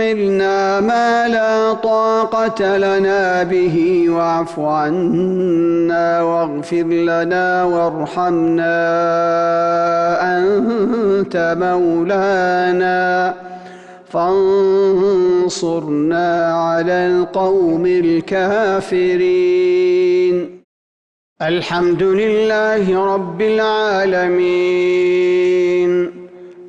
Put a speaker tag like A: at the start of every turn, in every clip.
A: تحملنا ما لا طاقة لنا به واعف عنا واغفر لنا وارحمنا أنت مولانا. فانصرنا على القوم الكافرين. الحمد لله رب العالمين.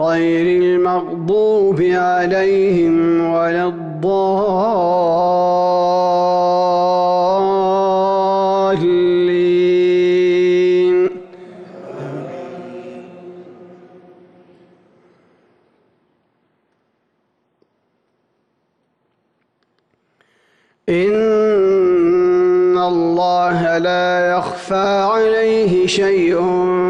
A: غير المغضوب عليهم ولا الضالين. إن الله لا يخفى عليه شيء.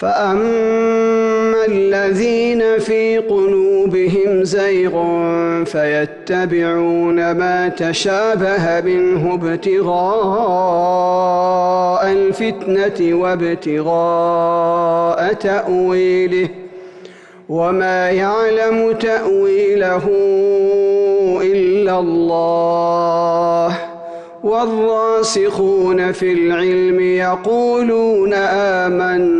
A: فأما الذين في قلوبهم زيغ فيتبعون ما تشابه منه ابتغاء الفتنة وابتغاء تأويله وما يعلم تأويله إلا الله والراسخون في العلم يقولون آمنا